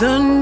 done